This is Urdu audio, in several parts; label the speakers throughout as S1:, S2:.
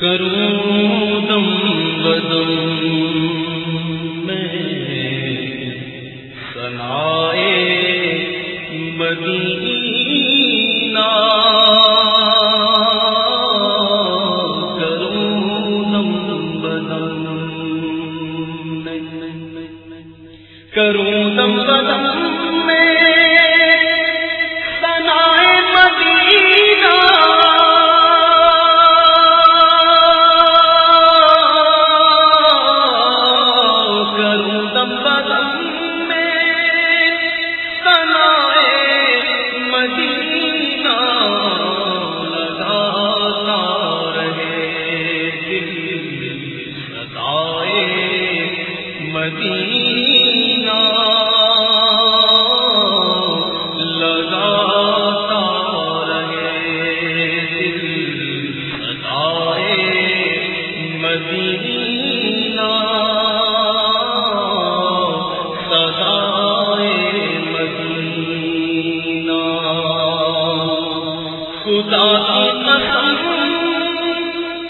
S1: کروں دم بدم میں سنائے مدینہ خدا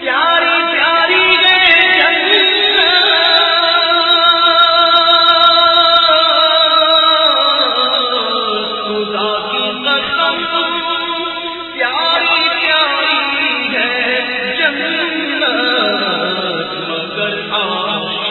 S1: پیاری پیاری خدا کی قسم۔ پیاری پیاری ہے جنت۔ مگر عاشقوں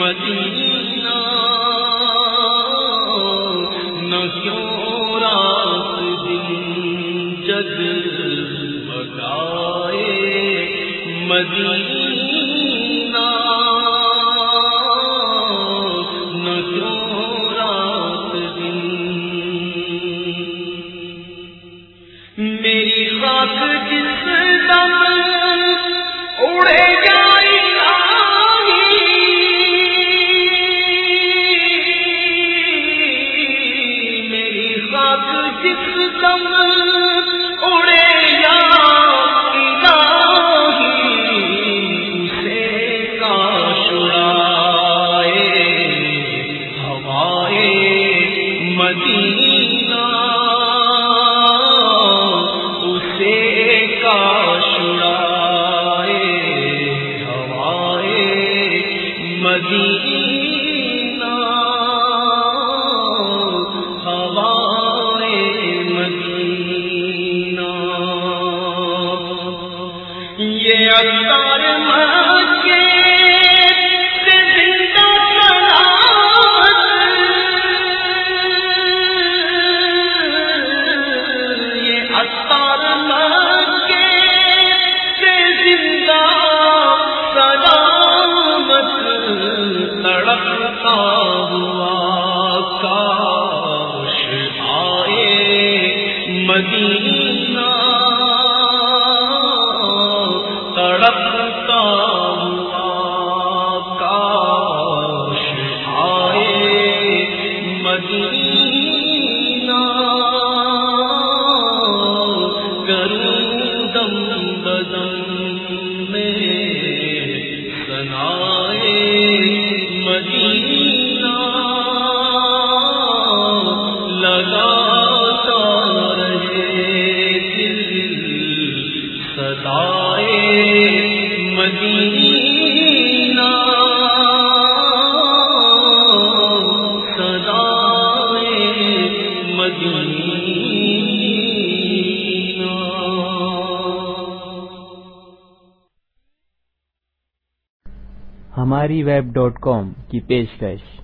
S1: مدینہ نہ کیوں رات دن جگ بگائے مدینہ؟ مدینہ ہوائے مدینہ۔ یہ اختار یہ اختار بکتا ہوا کاش آئے مدینہ تڑپتا لگاتا رہے دل سدائے مدینہ۔ سدائے مدینہ۔
S2: ہماری ویب ڈاٹ کام کی پیشکش۔